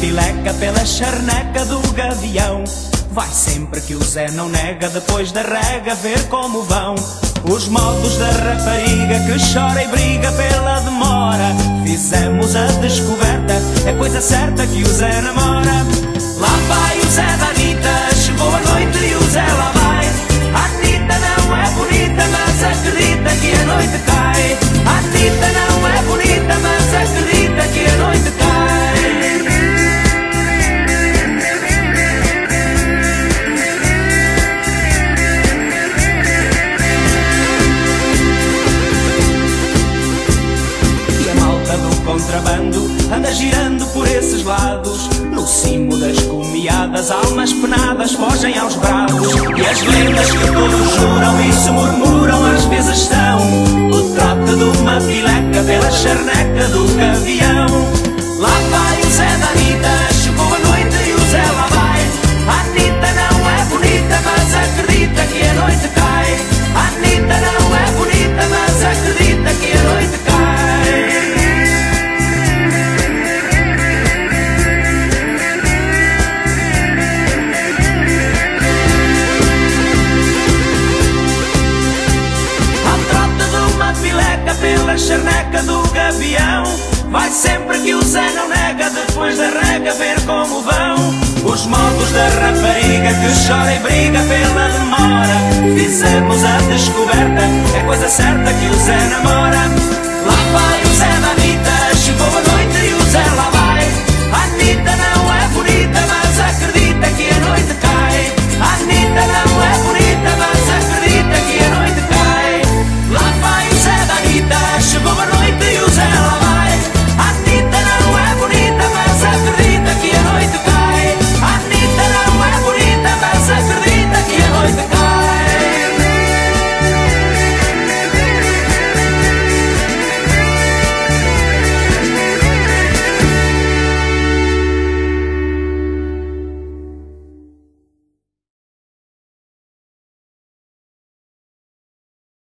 pileca pela charneca do gavião. Vai sempre que o Zé não nega, depois da rega, ver como vão. Os modos da rapariga que chora e briga pela demora. Fizemos a descoberta, é coisa certa que o Zé namora. Contrabando anda girando por esses lados. No cimo das comiadas, almas penadas fogem aos brados. E as lendas que todos juram e se murmuram às vezes são o trote de uma pileca pela charneca do gavião. Pela charneca do gavião. Vai sempre que o Zé não nega Depois da rega ver como vão. Os modos da rapariga Que chora e briga pela demora. Fizemos a descoberta É coisa certa que o Zé namora